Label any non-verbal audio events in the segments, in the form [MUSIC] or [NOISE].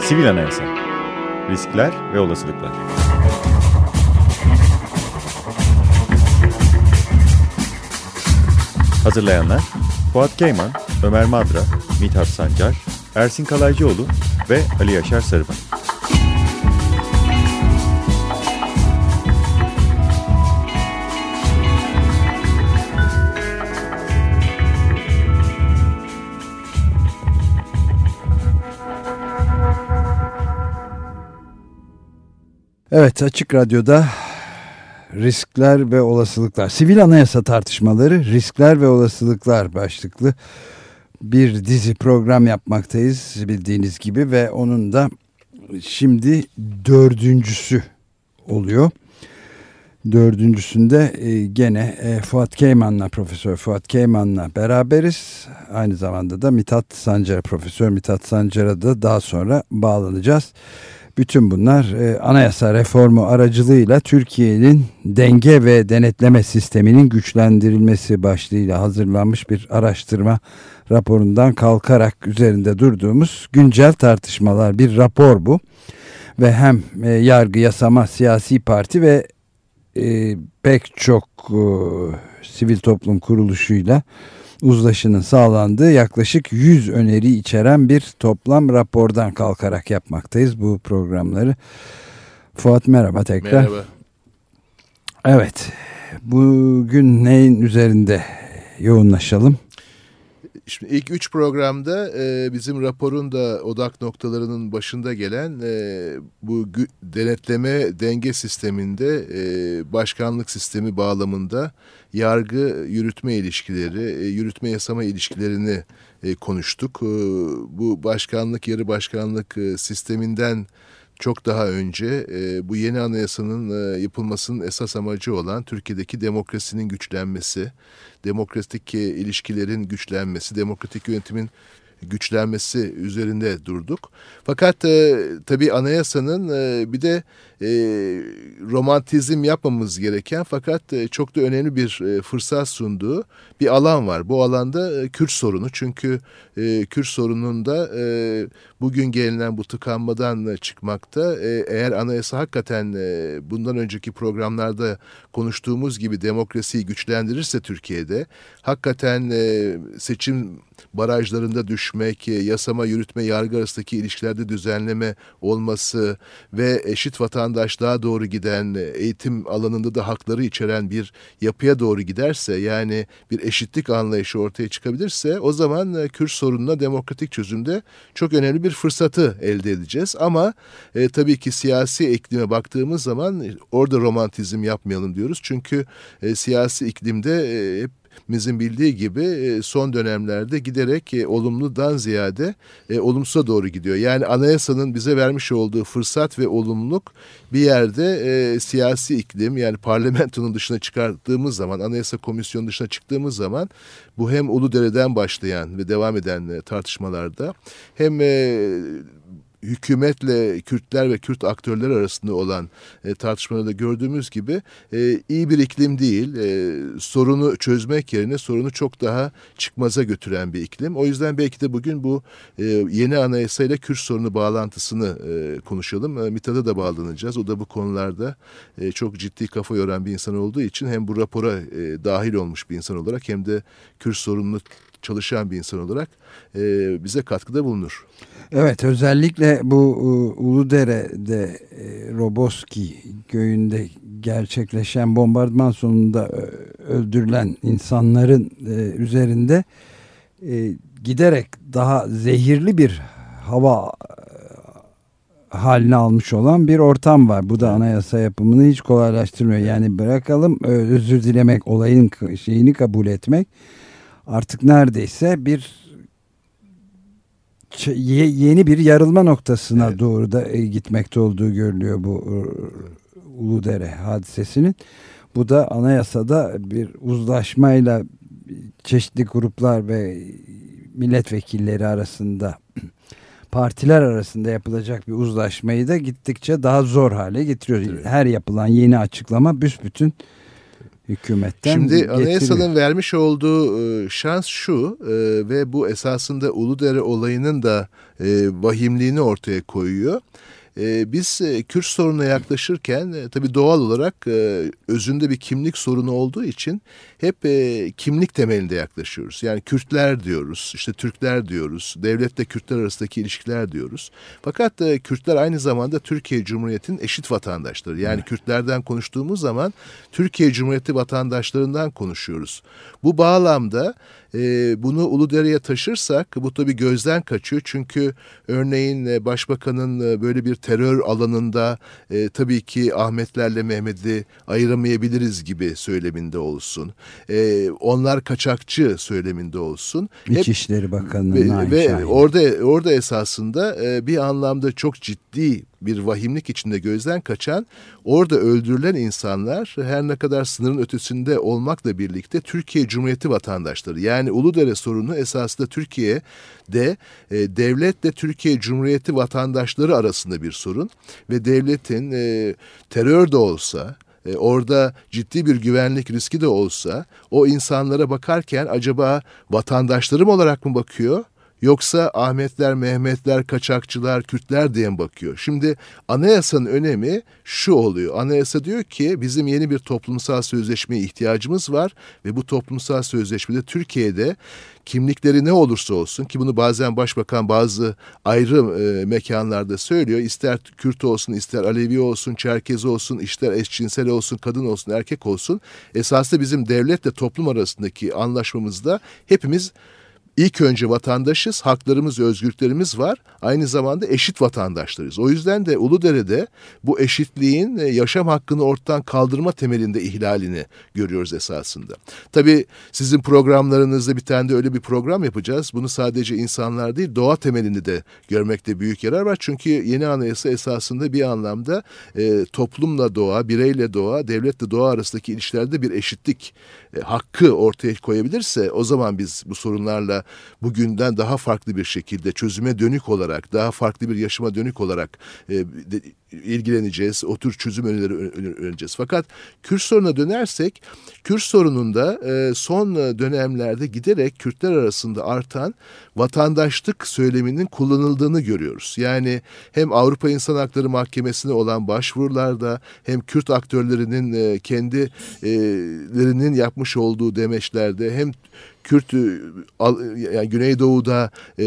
Sivil Anayasa Riskler ve Olasılıklar Hazırlayanlar Fuat Keyman, Ömer Madra, Mithat Sancar, Ersin Kalaycıoğlu ve Ali Yaşar Sarıban. Evet Açık Radyo'da riskler ve olasılıklar, sivil anayasa tartışmaları, riskler ve olasılıklar başlıklı bir dizi program yapmaktayız bildiğiniz gibi ve onun da şimdi dördüncüsü oluyor. Dördüncüsünde e, gene e, Fuat Keyman'la Profesör Fuat Keyman'la beraberiz. Aynı zamanda da Mithat Sancar, Profesör Mithat Sancar'a da daha sonra bağlanacağız. Bütün bunlar e, anayasa reformu aracılığıyla Türkiye'nin denge ve denetleme sisteminin güçlendirilmesi başlığıyla hazırlanmış bir araştırma raporundan kalkarak üzerinde durduğumuz güncel tartışmalar bir rapor bu. Ve hem e, yargı, yasama, siyasi parti ve e, pek çok e, sivil toplum kuruluşuyla uzlaşının sağlandığı yaklaşık 100 öneri içeren bir toplam rapordan kalkarak yapmaktayız bu programları. Fuat merhaba tekrar. Merhaba. Evet, bugün neyin üzerinde yoğunlaşalım? Şimdi ilk üç programda e, bizim raporun da odak noktalarının başında gelen e, bu denetleme denge sisteminde e, başkanlık sistemi bağlamında yargı yürütme ilişkileri, e, yürütme yasama ilişkilerini e, konuştuk. E, bu başkanlık yarı başkanlık e, sisteminden çok daha önce e, bu yeni anayasanın e, yapılmasının esas amacı olan Türkiye'deki demokrasinin güçlenmesi, demokratik e, ilişkilerin güçlenmesi, demokratik yönetimin güçlenmesi üzerinde durduk. Fakat e, tabii anayasanın e, bir de e, romantizm yapmamız gereken fakat e, çok da önemli bir e, fırsat sunduğu bir alan var. Bu alanda e, Kürt sorunu çünkü e, Kürt sorununda e, bugün gelinen bu tıkanmadan e, çıkmakta. E, eğer anayasa hakikaten e, bundan önceki programlarda konuştuğumuz gibi demokrasiyi güçlendirirse Türkiye'de hakikaten e, seçim barajlarında düşmek, e, yasama, yürütme, yargı arasındaki ilişkilerde düzenleme olması ve eşit vatandaşlığa doğru giden, e, eğitim alanında da hakları içeren bir yapıya doğru giderse yani bir eşitlik anlayışı ortaya çıkabilirse o zaman e, Kürt sorununa demokratik çözümde çok önemli bir fırsatı elde edeceğiz. Ama e, tabii ki siyasi iklime baktığımız zaman orada romantizm yapmayalım diyoruz. Çünkü e, siyasi iklimde e, hep hepimizin bildiği gibi e, son dönemlerde giderek e, olumludan ziyade e, olumsuza doğru gidiyor. Yani anayasanın bize vermiş olduğu fırsat ve olumluluk bir yerde siyasi iklim yani parlamentonun dışına çıkarttığımız zaman anayasa komisyonu dışına çıktığımız zaman bu hem Uludere'den başlayan ve devam eden tartışmalarda hem hükümetle Kürtler ve Kürt aktörler arasında olan e, tartışmalarda gördüğümüz gibi e, iyi bir iklim değil. E, sorunu çözmek yerine sorunu çok daha çıkmaza götüren bir iklim. O yüzden belki de bugün bu e, yeni anayasayla Kürt sorunu bağlantısını e, konuşalım. E, Mithat'a da bağlanacağız. O da bu konularda e, çok ciddi kafa yoran bir insan olduğu için hem bu rapora e, dahil olmuş bir insan olarak hem de Kürt sorununu çalışan bir insan olarak e, bize katkıda bulunur. Evet özellikle bu e, Uludere'de e, Roboski köyünde gerçekleşen bombardıman sonunda e, öldürülen insanların üzerinde giderek daha zehirli bir hava haline almış olan bir ortam var. Bu da anayasa yapımını hiç kolaylaştırmıyor. Yani bırakalım özür dilemek, olayın şeyini kabul etmek artık neredeyse bir yeni bir yarılma noktasına evet. doğru da e, gitmekte olduğu görülüyor bu e, Uludere hadisesinin. Bu da anayasada bir uzlaşmayla çeşitli gruplar ve milletvekilleri arasında [CLEARS THROAT] partiler arasında yapılacak bir uzlaşmayı da gittikçe daha zor hale getiriyor. Evet. Her yapılan yeni açıklama büsbütün hükümetten Şimdi getiriyor. anayasanın vermiş olduğu e, şans şu e, ve bu esasında Uludere olayının da e, vahimliğini ortaya koyuyor. E, biz e, Kürt sorununa yaklaşırken e, tabii doğal olarak e, özünde bir kimlik sorunu olduğu için hep e, kimlik temelinde yaklaşıyoruz. Yani Kürtler diyoruz, işte Türkler diyoruz, devletle Kürtler arasındaki ilişkiler diyoruz. Fakat e, Kürtler aynı zamanda Türkiye Cumhuriyeti'nin eşit vatandaşları. Yani evet. Kürtlerden konuştuğumuz zaman Türkiye Cumhuriyeti vatandaşlarından konuşuyoruz. Bu bağlamda e, bunu Uludere'ye taşırsak bu tabii gözden kaçıyor. Çünkü örneğin e, başbakanın e, böyle bir terör alanında e, tabii ki Ahmetlerle Mehmet'i ayıramayabiliriz gibi söyleminde olsun. E, onlar kaçakçı söyleminde olsun. İçişleri Bakanı'nın ve, ve orada orada esasında e, bir anlamda çok ciddi bir vahimlik içinde gözden kaçan orada öldürülen insanlar her ne kadar sınırın ötesinde olmakla birlikte Türkiye Cumhuriyeti vatandaşları. Yani Uludere sorunu esasında Türkiye'de e, devletle Türkiye Cumhuriyeti vatandaşları arasında bir sorun ve devletin e, terör de olsa e, orada ciddi bir güvenlik riski de olsa o insanlara bakarken acaba vatandaşlarım olarak mı bakıyor Yoksa Ahmetler, Mehmetler, kaçakçılar, Kürtler diye mi bakıyor? Şimdi anayasanın önemi şu oluyor. Anayasa diyor ki bizim yeni bir toplumsal sözleşmeye ihtiyacımız var ve bu toplumsal sözleşmede Türkiye'de kimlikleri ne olursa olsun ki bunu bazen başbakan bazı ayrı e, mekanlarda söylüyor. İster Kürt olsun, ister Alevi olsun, Çerkez olsun, ister eşcinsel olsun, kadın olsun, erkek olsun. Esasında bizim devletle toplum arasındaki anlaşmamızda hepimiz İlk önce vatandaşız, haklarımız, özgürlüklerimiz var. Aynı zamanda eşit vatandaşlarız. O yüzden de Uludere'de bu eşitliğin e, yaşam hakkını ortadan kaldırma temelinde ihlalini görüyoruz esasında. Tabii sizin programlarınızda bir tane de öyle bir program yapacağız. Bunu sadece insanlar değil, doğa temelinde de görmekte büyük yarar var. Çünkü yeni anayasa esasında bir anlamda e, toplumla doğa, bireyle doğa, devletle doğa arasındaki ilişkilerde bir eşitlik e, hakkı ortaya koyabilirse o zaman biz bu sorunlarla bugünden daha farklı bir şekilde çözüme dönük olarak, daha farklı bir yaşama dönük olarak e, de, ilgileneceğiz. O tür çözüm önerileri öğreneceğiz. Fakat Kürt sorununa dönersek, Kürt sorununda e, son dönemlerde giderek Kürtler arasında artan vatandaşlık söyleminin kullanıldığını görüyoruz. Yani hem Avrupa İnsan Hakları Mahkemesi'ne olan başvurularda hem Kürt aktörlerinin e, kendilerinin yapmış olduğu demeçlerde hem Kürt e, yani Güneydoğu'da e,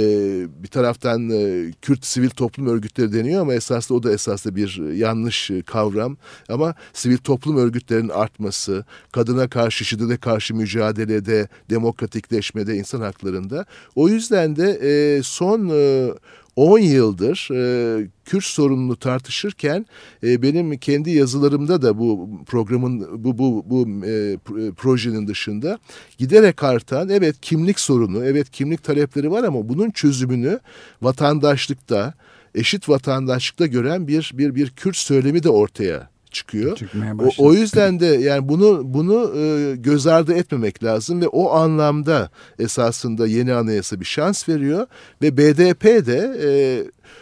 bir taraftan e, Kürt sivil toplum örgütleri deniyor ama esasında o da esasında bir yanlış kavram. Ama sivil toplum örgütlerinin artması, kadına karşı şiddete karşı mücadelede, demokratikleşmede, insan haklarında. O yüzden de e, son e, 10 yıldır e, Kürt sorununu tartışırken e, benim kendi yazılarımda da bu programın bu bu bu e, projenin dışında giderek artan evet kimlik sorunu, evet kimlik talepleri var ama bunun çözümünü vatandaşlıkta, eşit vatandaşlıkta gören bir bir bir Kürt söylemi de ortaya çıkıyor. O, o yüzden de yani bunu bunu e, göz ardı etmemek lazım ve o anlamda esasında yeni anayasa bir şans veriyor ve BDP de e,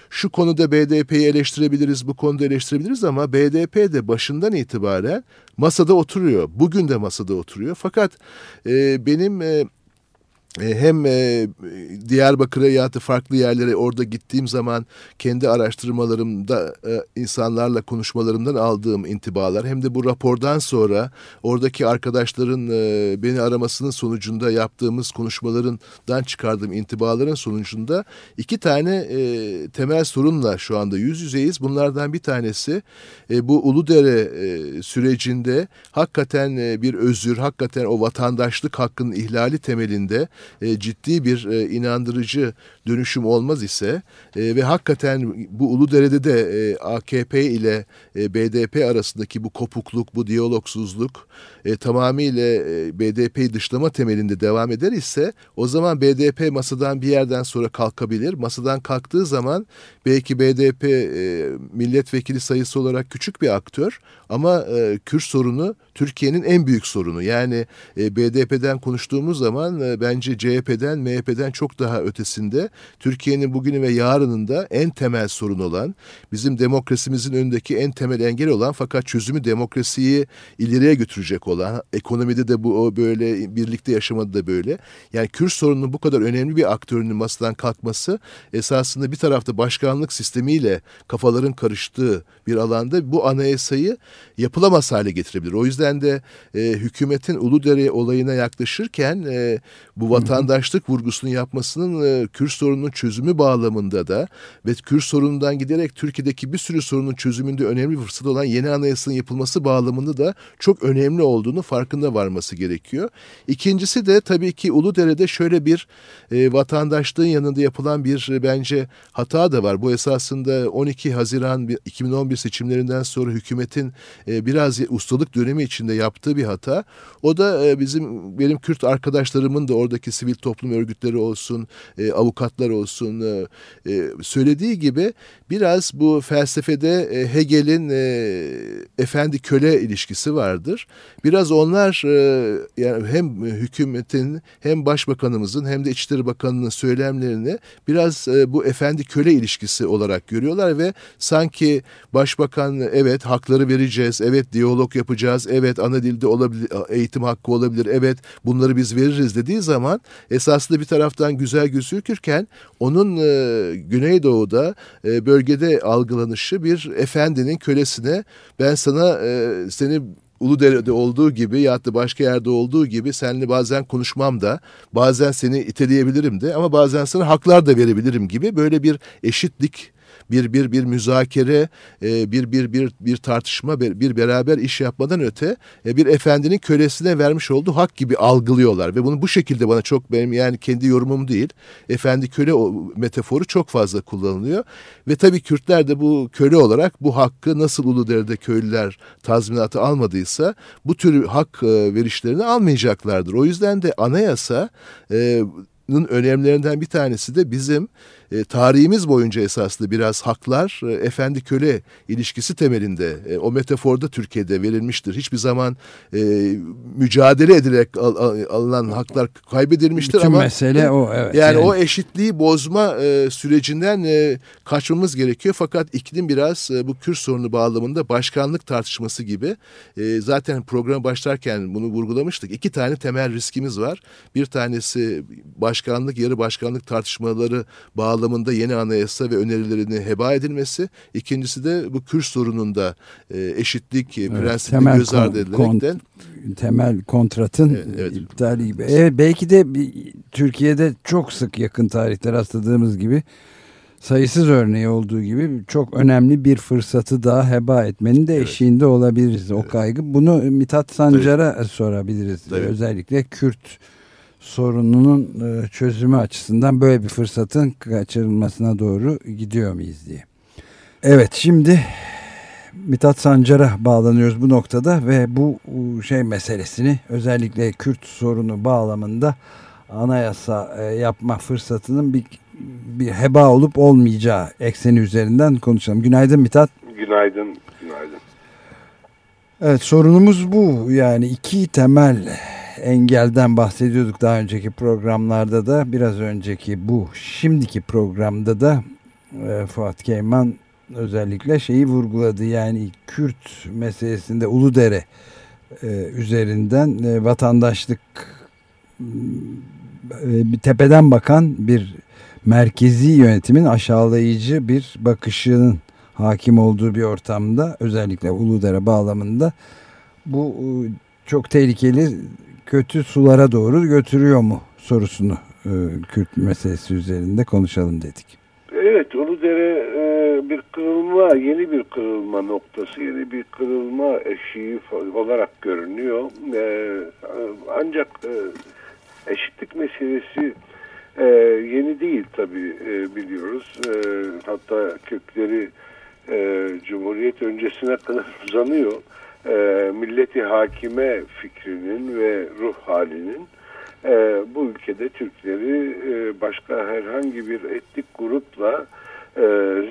şu konuda BDP'yi eleştirebiliriz, bu konuda eleştirebiliriz ama BDP de başından itibaren masada oturuyor. Bugün de masada oturuyor. Fakat e, benim e, hem e, Diyarbakır'a ya da farklı yerlere orada gittiğim zaman kendi araştırmalarımda e, insanlarla konuşmalarımdan aldığım intibalar hem de bu rapordan sonra oradaki arkadaşların beni aramasının sonucunda yaptığımız konuşmalarından çıkardığım intibaların sonucunda iki tane temel sorunla şu anda yüz yüzeyiz. Bunlardan bir tanesi bu Uludere sürecinde hakikaten bir özür, hakikaten o vatandaşlık hakkının ihlali temelinde e, ciddi bir e, inandırıcı dönüşüm olmaz ise e, ve hakikaten bu Uludere'de de e, AKP ile e, BDP arasındaki bu kopukluk, bu diyalogsuzluk e, tamamıyla e, BDP'yi dışlama temelinde devam eder ise o zaman BDP masadan bir yerden sonra kalkabilir. Masadan kalktığı zaman belki BDP e, milletvekili sayısı olarak küçük bir aktör ama e, Kürt sorunu Türkiye'nin en büyük sorunu. Yani e, BDP'den konuştuğumuz zaman e, bence CHP'den, MHP'den çok daha ötesinde Türkiye'nin bugünü ve yarınında en temel sorun olan, bizim demokrasimizin önündeki en temel engel olan fakat çözümü demokrasiyi ileriye götürecek olan, ekonomide de bu o böyle birlikte yaşamada da böyle. Yani Kürt sorununun bu kadar önemli bir aktörünün masadan kalkması esasında bir tarafta başkanlık sistemiyle kafaların karıştığı bir alanda bu anayasayı yapılamaz hale getirebilir. O yüzden de e, hükümetin Uludere olayına yaklaşırken e, bu vatandaşlık vurgusunu yapmasının e, Kürt sorununun çözümü bağlamında da ve Kürt sorunundan giderek Türkiye'deki bir sürü sorunun çözümünde önemli bir fırsat olan yeni anayasanın yapılması bağlamında da çok önemli olduğunu farkında varması gerekiyor. İkincisi de tabii ki Uludere'de şöyle bir e, vatandaşlığın yanında yapılan bir e, bence hata da var. Bu esasında 12 Haziran 2011 seçimlerinden sonra hükümetin e, biraz ustalık dönemi içinde yaptığı bir hata. O da e, bizim benim Kürt arkadaşlarımın da oradaki sivil toplum örgütleri olsun, e, avukatlar olsun e, söylediği gibi biraz bu felsefede Hegel'in efendi köle ilişkisi vardır. Biraz onlar yani hem hükümetin hem başbakanımızın hem de İçişleri Bakanı'nın söylemlerini biraz bu efendi köle ilişkisi olarak görüyorlar ve sanki başbakan evet hakları vereceğiz, evet diyalog yapacağız, evet ana dilde olabilir, eğitim hakkı olabilir, evet bunları biz veririz dediği zaman esasında bir taraftan güzel gözükürken onun e, Güneydoğu'da e, bölgede algılanışı bir efendinin kölesine ben sana e, seni Uludere'de olduğu gibi ya da başka yerde olduğu gibi seninle bazen konuşmam da bazen seni iteleyebilirim de ama bazen sana haklar da verebilirim gibi böyle bir eşitlik bir bir bir müzakere, e, bir bir bir bir tartışma, bir beraber iş yapmadan öte e, bir efendinin kölesine vermiş olduğu hak gibi algılıyorlar ve bunu bu şekilde bana çok benim yani kendi yorumum değil. Efendi köle o metaforu çok fazla kullanılıyor ve tabii Kürtler de bu köle olarak bu hakkı nasıl Uludere'de köylüler tazminatı almadıysa bu tür hak e, verişlerini almayacaklardır. O yüzden de anayasa e, önemlerinden bir tanesi de bizim e, tarihimiz boyunca esaslı biraz haklar e, efendi köle ilişkisi temelinde e, o metaforda Türkiye'de verilmiştir. Hiçbir zaman e, mücadele edilerek al, al, alınan haklar kaybedilmiştir Bütün ama mesele o evet. Yani, yani o eşitliği bozma e, sürecinden e, kaçmamız gerekiyor fakat iklim biraz e, bu Kürt sorunu bağlamında başkanlık tartışması gibi e, zaten program başlarken bunu vurgulamıştık. İki tane temel riskimiz var. Bir tanesi başkanlık yarı başkanlık tartışmaları bağlı bağlamında yeni anayasa ve önerilerini heba edilmesi. İkincisi de bu Kürt sorununda e, eşitlik evet, prensibini göz ardı edilerekten. temel kontratın evet, evet. iptali gibi. Evet, belki de Türkiye'de çok sık yakın tarihte rastladığımız gibi sayısız örneği olduğu gibi çok önemli bir fırsatı daha heba etmenin de evet. eşiğinde olabiliriz. O kaygı. Bunu Mithat Sancar'a sorabiliriz. Evet. Özellikle Kürt sorununun e, çözümü açısından böyle bir fırsatın kaçırılmasına doğru gidiyor muyuz diye. Evet şimdi Mithat Sancar'a bağlanıyoruz bu noktada ve bu şey meselesini özellikle Kürt sorunu bağlamında anayasa e, yapma fırsatının bir, bir heba olup olmayacağı ekseni üzerinden konuşalım. Günaydın Mithat. Günaydın. Günaydın. Evet sorunumuz bu yani iki temel engelden bahsediyorduk daha önceki programlarda da. Biraz önceki bu şimdiki programda da e, Fuat Keyman özellikle şeyi vurguladı. Yani Kürt meselesinde Uludere e, üzerinden e, vatandaşlık e, bir tepeden bakan bir merkezi yönetimin aşağılayıcı bir bakışının hakim olduğu bir ortamda özellikle Uludere bağlamında bu çok tehlikeli kötü sulara doğru götürüyor mu sorusunu e, Kürt meselesi üzerinde konuşalım dedik. Evet Uludere e, bir kırılma, yeni bir kırılma noktası, yeni bir kırılma eşiği olarak görünüyor. E, ancak e, eşitlik meselesi yeni değil tabii e, biliyoruz. Hatta kökleri Cumhuriyet öncesine kadar [LAUGHS] uzanıyor milleti hakime fikrinin ve ruh halinin e, bu ülkede Türkleri e, başka herhangi bir etnik grupla e,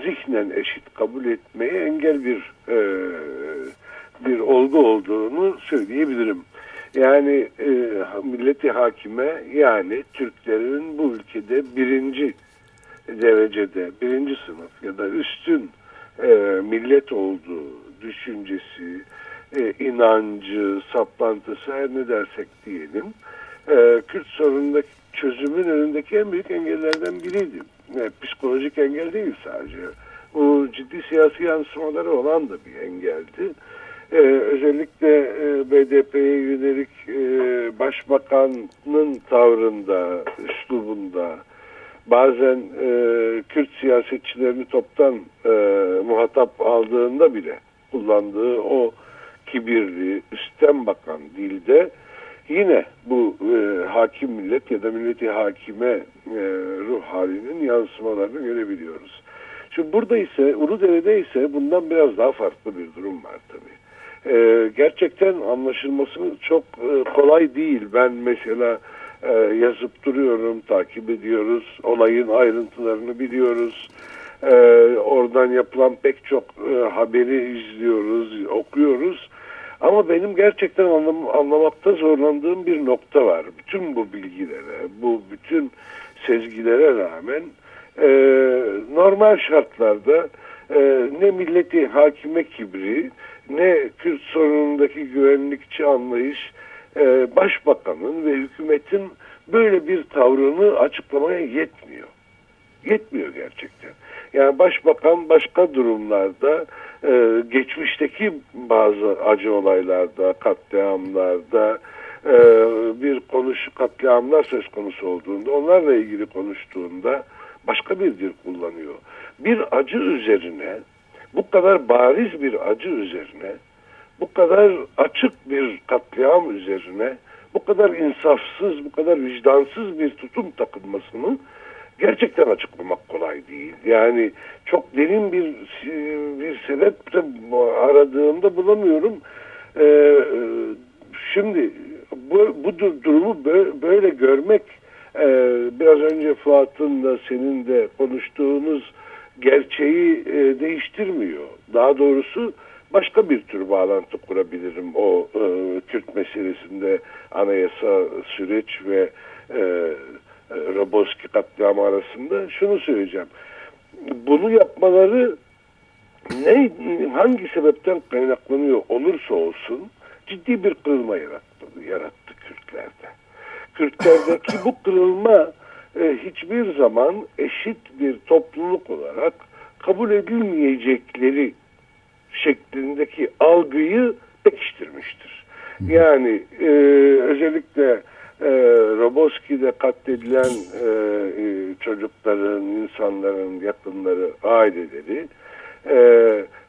zihnen eşit kabul etmeye engel bir e, bir olgu olduğunu söyleyebilirim. Yani e, milleti hakime yani Türklerin bu ülkede birinci derecede birinci sınıf ya da üstün e, millet olduğu düşüncesi, e, inancı, saplantısı her ne dersek diyelim e, Kürt sorunundaki çözümün önündeki en büyük engellerden biriydi. E, psikolojik engel değil sadece. Bu ciddi siyasi yansımaları olan da bir engeldi. Ee, özellikle e, BDP'ye yönelik e, başbakanın tavrında, üslubunda, bazen e, Kürt siyasetçilerini toptan e, muhatap aldığında bile kullandığı o kibirli, üstten bakan dilde yine bu e, hakim millet ya da milleti hakime e, ruh halinin yansımalarını görebiliyoruz. Şimdi burada ise Uludere'de ise bundan biraz daha farklı bir durum var tabii. Ee, gerçekten anlaşılması çok e, kolay değil. Ben mesela e, yazıp duruyorum, takip ediyoruz, olayın ayrıntılarını biliyoruz. Ee, oradan yapılan pek çok e, haberi izliyoruz, okuyoruz. Ama benim gerçekten anlam anlamakta zorlandığım bir nokta var. Bütün bu bilgilere, bu bütün sezgilere rağmen e, normal şartlarda e, ne milleti hakime kibri ne Kürt sorunundaki güvenlikçi anlayış e, başbakanın ve hükümetin böyle bir tavrını açıklamaya yetmiyor. Yetmiyor gerçekten. Yani başbakan başka durumlarda e, geçmişteki bazı acı olaylarda, katliamlarda e, bir konuş katliamlar söz konusu olduğunda onlarla ilgili konuştuğunda başka bir dil kullanıyor. Bir acı üzerine bu kadar bariz bir acı üzerine bu kadar açık bir katliam üzerine bu kadar insafsız, bu kadar vicdansız bir tutum takılmasını gerçekten açıklamak kolay değil. Yani çok derin bir bir sebep de aradığımda bulamıyorum. Ee, şimdi bu, bu durumu böyle görmek e, biraz önce Fuat'ın da senin de konuştuğunuz gerçeği e, değiştirmiyor. Daha doğrusu başka bir tür bağlantı kurabilirim o e, Kürt meselesinde anayasa süreç ve e, e, Roboski katliamı arasında şunu söyleyeceğim. Bunu yapmaları ne hangi sebepten kaynaklanıyor olursa olsun ciddi bir kırılma yarattı, yarattı Kürtlerde. Kürtlerdeki bu kırılma e, hiçbir zaman eşit bir topluluk olarak kabul edilmeyecekleri şeklindeki algıyı pekiştirmiştir. Yani e, özellikle e, Roboski'de katledilen e, e, çocukların, insanların yakınları, aileleri e,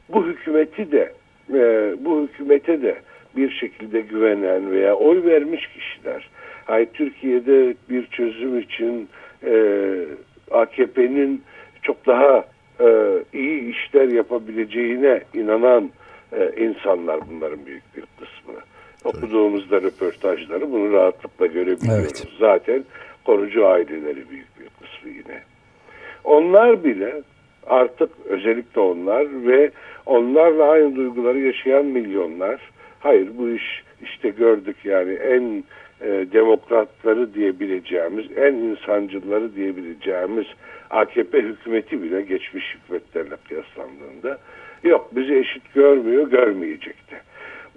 bu hükümeti de e, bu hükümete de bir şekilde güvenen veya oy vermiş kişiler Hay Türkiye'de bir çözüm için e, AKP'nin çok daha e, iyi işler yapabileceğine inanan e, insanlar bunların büyük bir kısmı. Okuduğumuzda röportajları bunu rahatlıkla görebiliyoruz. Evet. Zaten korucu aileleri büyük bir kısmı yine. Onlar bile artık özellikle onlar ve onlarla aynı duyguları yaşayan milyonlar hayır bu iş işte gördük yani en e, demokratları diyebileceğimiz, en insancıları diyebileceğimiz AKP hükümeti bile geçmiş hükümetlerle kıyaslandığında yok bizi eşit görmüyor, görmeyecekti.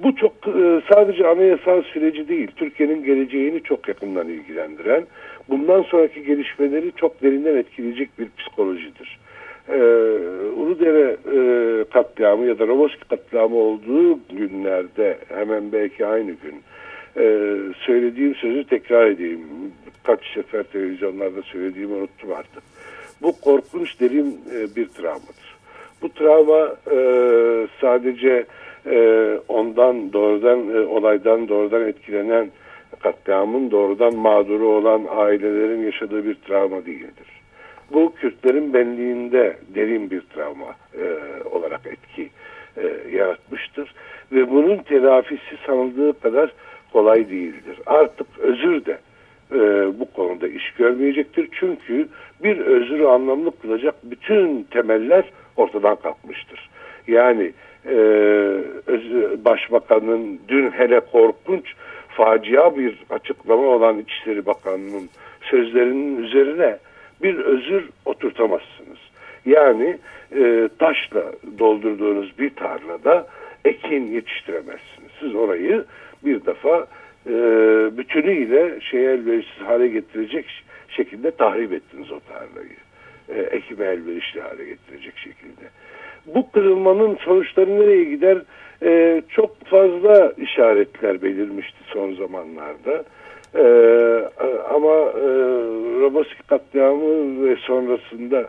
Bu çok e, sadece anayasal süreci değil, Türkiye'nin geleceğini çok yakından ilgilendiren, bundan sonraki gelişmeleri çok derinden etkileyecek bir psikolojidir. Ee, Uludere e, katliamı ya da Roboski katliamı olduğu günlerde hemen belki aynı gün e, söylediğim sözü tekrar edeyim. Kaç sefer televizyonlarda söylediğimi unuttum artık. Bu korkunç derin e, bir travmadır. Bu travma e, sadece e, ondan doğrudan e, olaydan doğrudan etkilenen katliamın doğrudan mağduru olan ailelerin yaşadığı bir travma değildir. Bu Kürtlerin benliğinde derin bir travma e, olarak etki yaratmıştır ve bunun telafisi sanıldığı kadar kolay değildir. Artık özür de e, bu konuda iş görmeyecektir. Çünkü bir özrü anlamlı kılacak bütün temeller ortadan kalkmıştır. Yani e, başbakanın dün hele korkunç facia bir açıklama olan İçişleri Bakanı'nın sözlerinin üzerine bir özür oturtamazsınız. Yani e, taşla doldurduğunuz bir tarlada ekin yetiştiremezsiniz. Siz orayı bir defa e, bütünüyle şeye elverişsiz hale getirecek şekilde tahrip ettiniz o tarlayı. E, ekime elverişli hale getirecek şekilde. Bu kırılmanın sonuçları nereye gider? E, çok fazla işaretler belirmişti son zamanlarda. E, ama e, Roboski katliamı ve sonrasında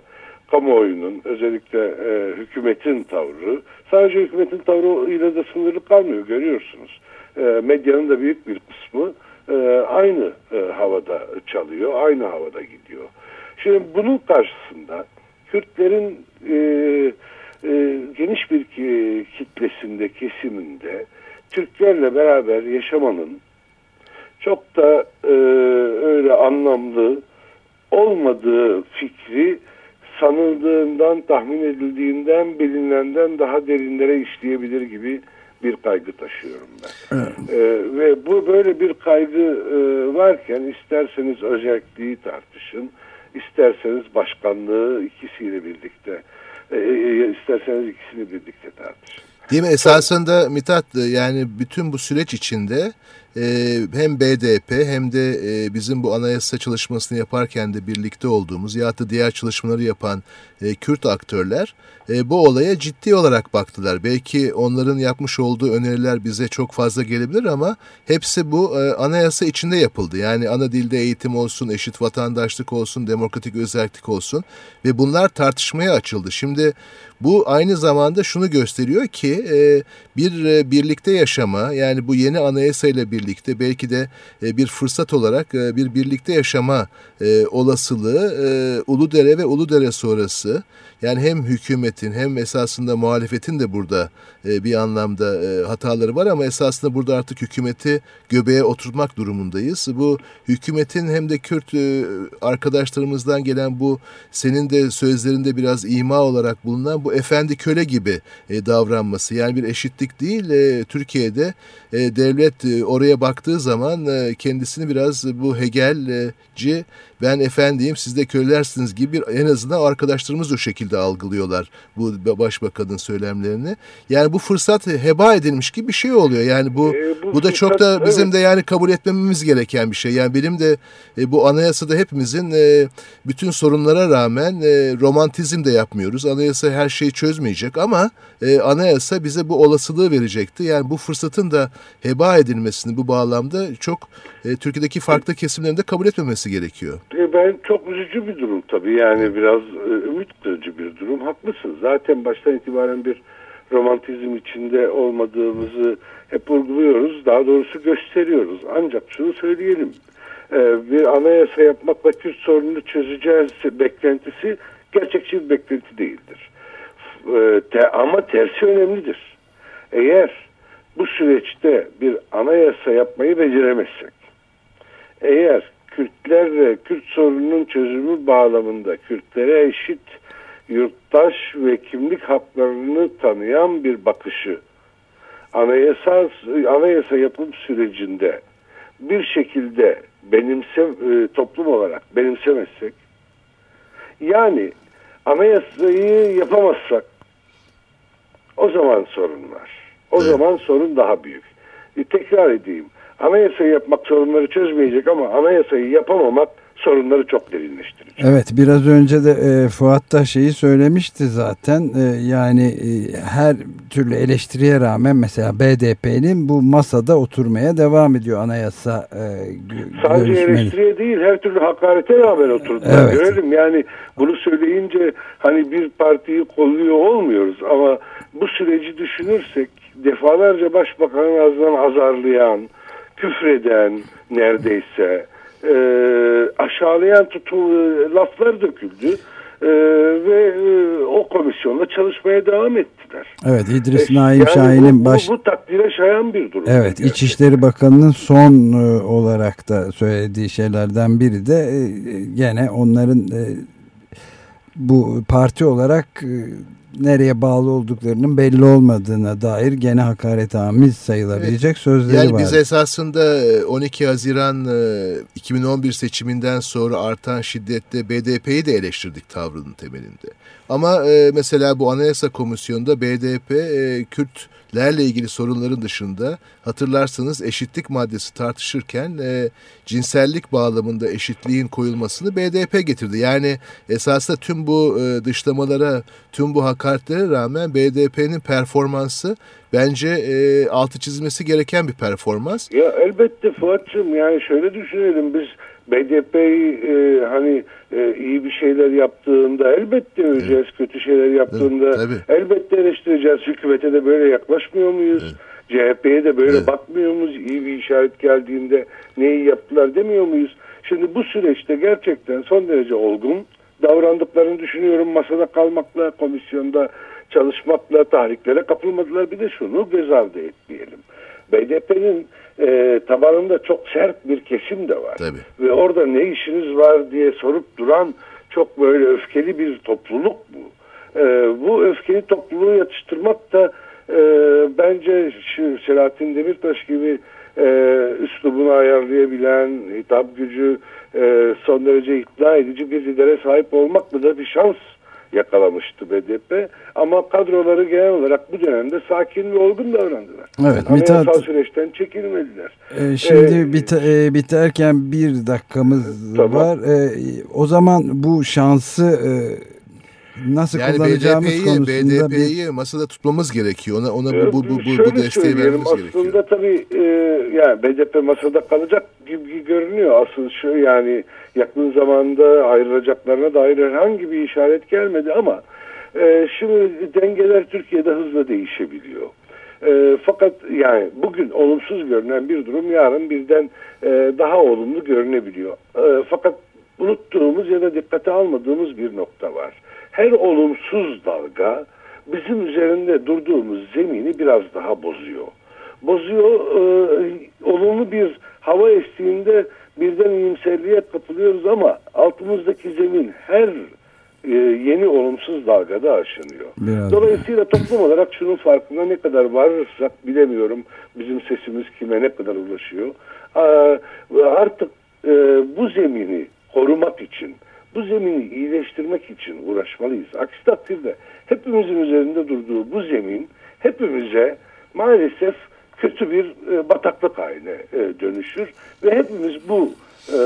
kamuoyunun özellikle e, hükümetin tavrı sadece hükümetin tavrıyla da sınırlı kalmıyor görüyorsunuz. E, medyanın da büyük bir kısmı e, aynı e, havada çalıyor, aynı havada gidiyor. Şimdi bunun karşısında Kürtlerin e, e, geniş bir kitlesinde, kesiminde Türklerle beraber yaşamanın çok da e, öyle anlamlı olmadığı fikri sanıldığından, tahmin edildiğinden, bilinenden daha derinlere işleyebilir gibi bir kaygı taşıyorum ben. Evet. Ee, ve bu böyle bir kaygı e, varken isterseniz özelliği tartışın, isterseniz başkanlığı ikisiyle birlikte, e, e, isterseniz ikisini birlikte tartışın. Değil mi? Esasında Mithat yani bütün bu süreç içinde e, hem BDP hem de e, bizim bu anayasa çalışmasını yaparken de birlikte olduğumuz ya da diğer çalışmaları yapan e, Kürt aktörler e, bu olaya ciddi olarak baktılar. Belki onların yapmış olduğu öneriler bize çok fazla gelebilir ama hepsi bu anayasa içinde yapıldı. Yani ana dilde eğitim olsun, eşit vatandaşlık olsun, demokratik özellik olsun ve bunlar tartışmaya açıldı. Şimdi bu aynı zamanda şunu gösteriyor ki bir birlikte yaşama yani bu yeni anayasa ile birlikte belki de e, bir fırsat olarak e, bir birlikte yaşama e, olasılığı e, Uludere ve Uludere sonrası yani hem hükümetin hem esasında muhalefetin de burada e, bir anlamda e, hataları var ama esasında burada artık hükümeti göbeğe oturtmak durumundayız. Bu hükümetin hem de Kürt e, arkadaşlarımızdan gelen bu senin de sözlerinde biraz ima olarak bulunan bu efendi köle gibi e, davranması. Yani bir eşitlik değil e, Türkiye'de e, devlet e, oraya baktığı zaman e, kendisini biraz bu Hegelci ben efendiyim siz de kölelersiniz gibi bir, en azından arkadaşlarımız o şekilde algılıyorlar bu başbakanın söylemlerini. Yani bu fırsat heba edilmiş gibi bir şey oluyor. Yani bu e, bu, bu da çok da bizim evet. de yani kabul etmememiz gereken bir şey. Yani benim de e, bu anayasada hepimizin e, bütün sorunlara rağmen e, romantizm de yapmıyoruz. Anayasa her şeyi çözmeyecek ama e, anayasa bize bu olasılığı verecekti. Yani bu fırsatın da heba edilmesini bu bağlamda çok e, Türkiye'deki farklı kesimlerinde kabul etmemesi gerekiyor. E, ben çok üzücü bir durum tabii yani biraz e, ümit kırıcı bir durum. Haklısın. Zaten baştan itibaren bir romantizm içinde olmadığımızı hep vurguluyoruz. Daha doğrusu gösteriyoruz. Ancak şunu söyleyelim. E, bir anayasa yapmakla Kürt sorununu çözeceğiz beklentisi gerçekçi bir beklenti değildir. E, ama tersi önemlidir. Eğer bu süreçte bir anayasa yapmayı beceremezsek, eğer Kürtlerle Kürt sorununun çözümü bağlamında Kürtlere eşit yurttaş ve kimlik haklarını tanıyan bir bakışı anayasa anayasa yapım sürecinde bir şekilde benimse e, toplum olarak benimsemezsek yani anayasayı yapamazsak o zaman sorun var. O evet. zaman sorun daha büyük. E, tekrar edeyim. Anayasayı yapmak sorunları çözmeyecek ama anayasayı yapamamak sorunları çok derinleştirecek. Evet biraz önce de e, Fuat da şeyi söylemişti zaten e, yani e, her türlü eleştiriye rağmen mesela BDP'nin bu masada oturmaya devam ediyor anayasa e, Sadece görüşmeli. eleştiriye değil her türlü hakarete rağmen oturdular evet. görelim yani bunu söyleyince hani bir partiyi kolluyor olmuyoruz ama bu süreci düşünürsek defalarca başbakanın ağzından azarlayan küfreden neredeyse e, aşağılayan tutu e, laflar döküldü. Ee, ve e, o komisyonla çalışmaya devam ettiler. Evet İdris e, Naim yani Şahin'in baş... Bu, bu takdire şayan bir durum. Evet yani. İçişleri Bakanı'nın son e, olarak da söylediği şeylerden biri de e, gene onların e, bu parti olarak e, nereye bağlı olduklarının belli olmadığına dair gene hakaretamiz sayılabilecek evet. sözleri yani var. Biz esasında 12 e, Haziran 2011 e, seçiminden sonra artan şiddette BDP'yi de eleştirdik tavrının temelinde. Ama mesela bu Anayasa Komisyonu'nda BDP Kürt lerle ilgili sorunların dışında hatırlarsanız eşitlik maddesi tartışırken e, cinsellik bağlamında eşitliğin koyulmasını BDP getirdi. Yani esasında tüm bu e, dışlamalara, tüm bu hakaretlere rağmen BDP'nin performansı bence e, altı çizmesi gereken bir performans. Ya elbette Fuat'cığım yani şöyle düşünelim biz BDP e, hani e, iyi bir şeyler yaptığında elbette öveceğiz. Evet. Kötü şeyler yaptığında evet, elbette eleştireceğiz. Hükümete de böyle yaklaşmıyor muyuz? Evet. CHP'ye de böyle evet. bakmıyor muyuz? İyi bir işaret geldiğinde neyi yaptılar demiyor muyuz? Şimdi bu süreçte gerçekten son derece olgun davrandıklarını düşünüyorum. Masada kalmakla, komisyonda çalışmakla, tahriklere kapılmadılar. Bir de şunu göz ardı etmeyelim. BDP'nin e, tabanında çok sert bir kesim de var. Tabii. Ve orada ne işiniz var diye sorup duran çok böyle öfkeli bir topluluk bu. E, bu öfkeli topluluğu yatıştırmak da e, bence şu Selahattin Demirtaş gibi e, üslubunu ayarlayabilen, hitap gücü e, son derece ikna edici bir lidere sahip olmakla da bir şans yakalamıştı BDP. Ama kadroları genel olarak bu dönemde sakin ve olgun davrandılar. Evet, Anayasal Mithat, süreçten çekilmediler. E, şimdi ee, bit, e, biterken bir dakikamız tamam. var. E, o zaman bu şansı e, nasıl yani kullanacağımız BDP'yi, konusunda BDP'yi bir... masada tutmamız gerekiyor. Ona ona bu bu bu, bu, bu desteği vermemiz aslında gerekiyor. Aslında tabii e, yani BDP masada kalacak gibi görünüyor. Asıl şu yani yakın zamanda ayrılacaklarına dair herhangi bir işaret gelmedi ama e, şimdi dengeler Türkiye'de hızla değişebiliyor. E, fakat yani bugün olumsuz görünen bir durum yarın birden e, daha olumlu görünebiliyor. E, fakat unuttuğumuz ya da dikkate almadığımız bir nokta var. Her olumsuz dalga bizim üzerinde durduğumuz zemini biraz daha bozuyor. Bozuyor, e, olumlu bir hava estiğinde birden iyimserliğe kapılıyoruz ama altımızdaki zemin her e, yeni olumsuz dalgada aşınıyor. Biraz Dolayısıyla toplum olarak şunun farkında ne kadar varırsak bilemiyorum bizim sesimiz kime ne kadar ulaşıyor. E, artık e, bu zemini korumak için, bu zemini iyileştirmek için uğraşmalıyız. Aksi takdirde hepimizin üzerinde durduğu bu zemin hepimize maalesef kötü bir e, bataklık haline e, dönüşür ve hepimiz bu e,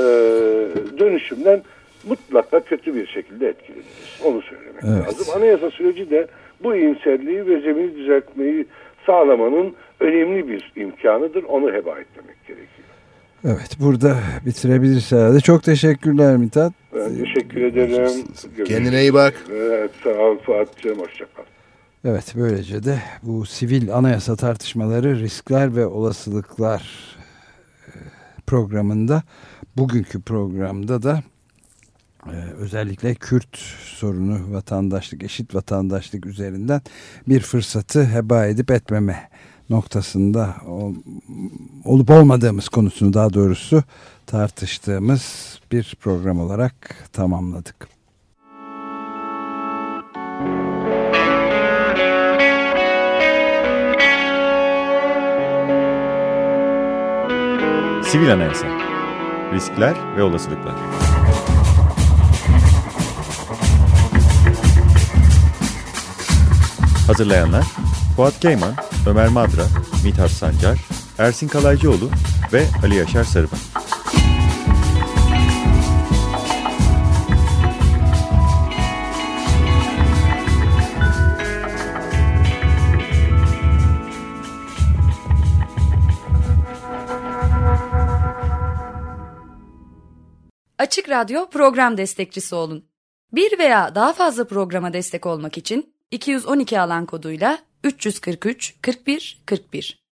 dönüşümden mutlaka kötü bir şekilde etkileniriz. Onu söylemek evet. lazım. Anayasa süreci de bu iyimserliği ve zemini düzeltmeyi sağlamanın önemli bir imkanıdır. Onu heba etmemek gerekiyor. Evet burada bitirebiliriz herhalde. Çok teşekkürler Mithat. Ben teşekkür ederim. Kendine iyi bak. Evet sağ ol Fuat'cığım. Hoşçakal. Evet böylece de bu sivil anayasa tartışmaları riskler ve olasılıklar e, programında bugünkü programda da e, özellikle Kürt sorunu vatandaşlık eşit vatandaşlık üzerinden bir fırsatı heba edip etmeme noktasında olup olmadığımız konusunu daha doğrusu tartıştığımız bir program olarak tamamladık. Sivil Anayasa Riskler ve Olasılıklar Hazırlayanlar Fuat Keyman, Ömer Madra, Mithat Sancar, Ersin Kalaycıoğlu ve Ali Yaşar Sarıban. Açık Radyo program destekçisi olun. Bir veya daha fazla programa destek olmak için 212 alan koduyla 343 41 41